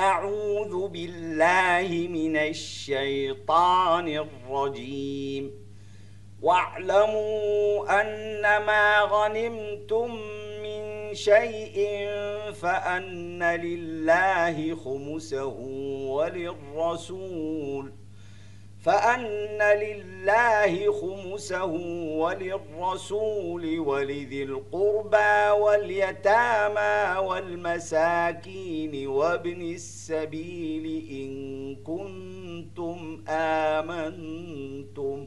أعوذ بالله من الشيطان الرجيم. واعلموا أنما غنمتم من شيء فأن لله خمسه وللرسول. فأن لله خمسه وللرسول ولذي القربى واليتامى والمساكين وابن السبيل إن كنتم آمنتم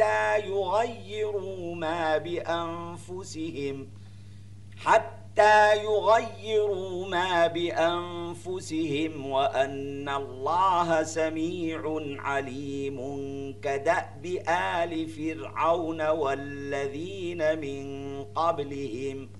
حتى يغيروا ما بأنفسهم حتى يغيروا ما بأنفسهم وأن الله سميع عليم كدأب آل فرعون والذين من قبلهم.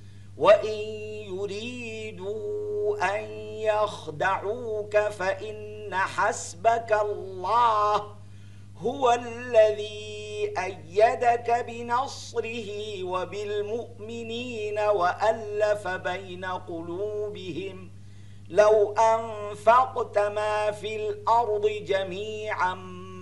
وإن يريدوا أن يخدعوك فإن حسبك الله هو الذي أيدك بنصره وبالمؤمنين وألف بين قلوبهم لو أنفقت ما في الأرض جميعا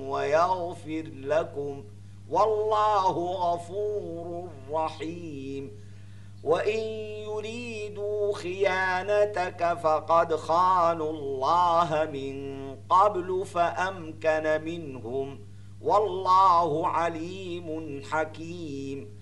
ويغفر لكم. والله غفور رحيم. وإن يريدوا خيانتك فقد خانوا الله من قبل فأمكن منهم. والله عليم حكيم.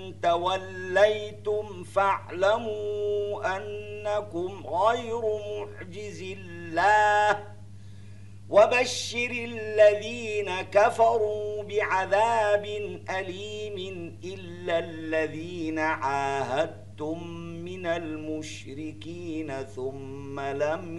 توليتم فاعلموا أنكم غير معجز الله. وبشر الذين كفروا بعذاب أليم إلا الذين عاهدتم من المشركين ثم لم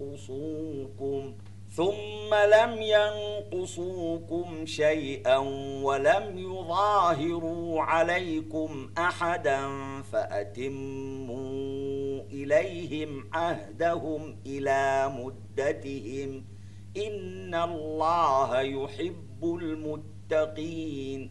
ينقصوكم. ثم لم ينقصوكم شيئا ولم يظاهروا عليكم أحدا فأتموا إليهم عهدهم إلى مدتهم إن الله يحب المتقين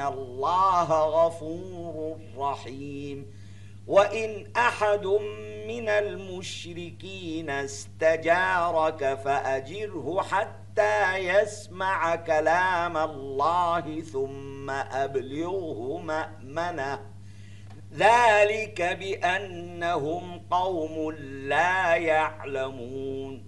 الله غفور رحيم وإن أحد من المشركين استجارك فأجره حتى يسمع كلام الله ثم أبلغه مأمنه ذلك بأنهم قوم لا يعلمون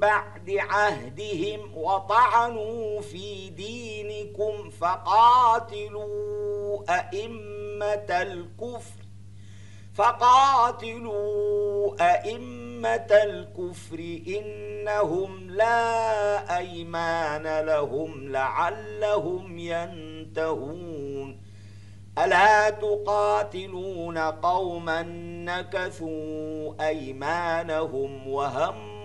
بعد عهدهم وطعنوا في دينكم فقاتلوا أئمة الكفر فقاتلوا أئمة الكفر إنهم لا أيمان لهم لعلهم ينتهون. ألا تقاتلون قوما نكثوا أيمانهم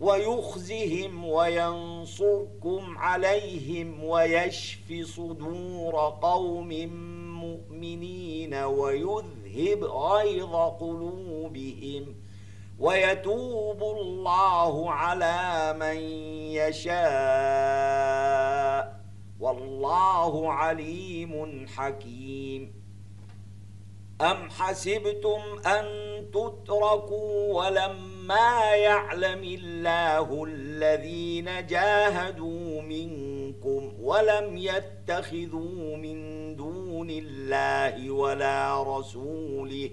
ويخزهم وينصركم عليهم ويشفي صدور قوم مؤمنين ويذهب غيظ قلوبهم ويتوب الله على من يشاء والله عليم حكيم. أم حسبتم أن تتركوا ولما يعلم الله الذين جاهدوا منكم ولم يتخذوا من دون الله ولا رسوله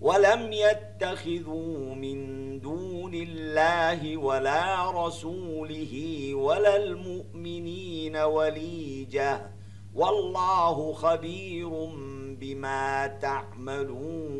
ولم يتخذوا من دون الله ولا رسوله ولا المؤمنين وليجة والله خبير بما تعملون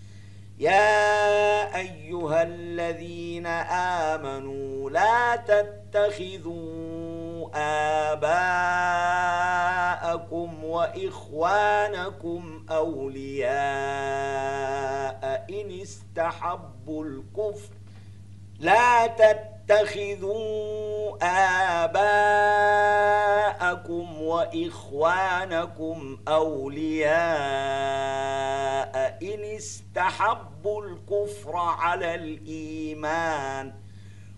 يا أيها الذين آمنوا لا تتخذوا آباءكم وإخوانكم أولياء إن استحبوا الكفر. لا تتخذوا آباءكم وإخوانكم أولياء إن استحبوا الكفر على الإيمان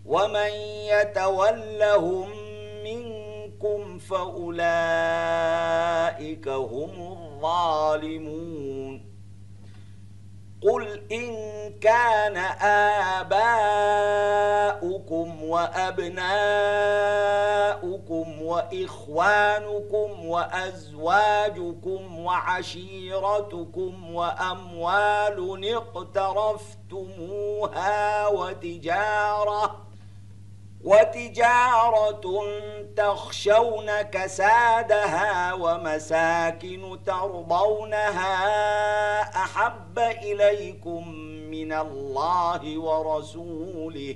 ومن يتولهم منكم فأولئك هم الظالمون قل إن كان آباؤكم وأبناؤكم وإخوانكم وأزواجكم وعشيرتكم وأموال اقترفتموها وتجارة وتجارة تخشون كسادها ومساكن ترضونها أحب إليكم من الله ورسوله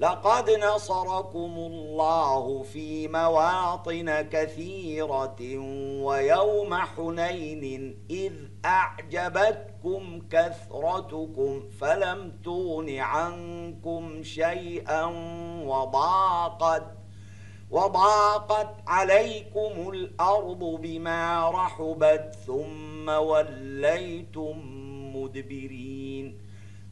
لقد نصركم الله في مواطن كثيرة ويوم حنين إذ أعجبتكم كثرتكم فلم تغن عنكم شيئا وضاقت وضاقت عليكم الأرض بما رحبت ثم وليتم مدبرين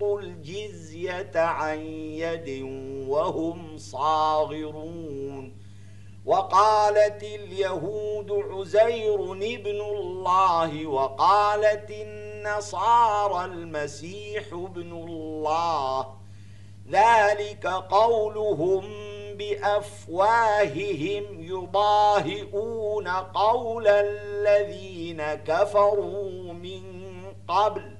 يعطوا الجزية عن يد وهم صاغرون. وقالت اليهود عزير ابن الله وقالت النصارى المسيح ابن الله. ذلك قولهم بأفواههم يضاهئون قول الذين كفروا من قبل.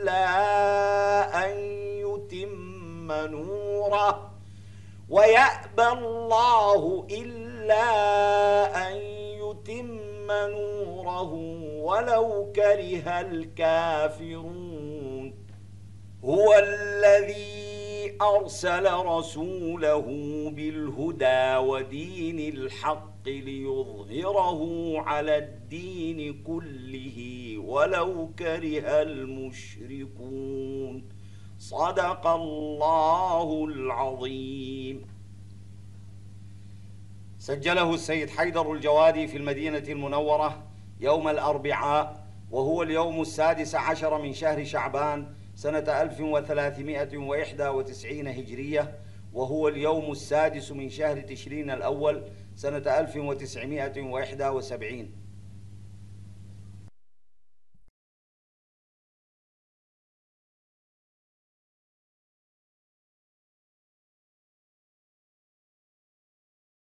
إلا أن يتم نوره ويأبى الله إلا أن يتم نوره ولو كره الكافرون هو الذي أرسل رسوله بالهدى ودين الحق ليظهره على الدين كله ولو كره المشركون. صدق الله العظيم. سجله السيد حيدر الجوادي في المدينة المنورة يوم الأربعاء وهو اليوم السادس عشر من شهر شعبان سنة 1391 هجرية وهو اليوم السادس من شهر تشرين الأول سنة 1971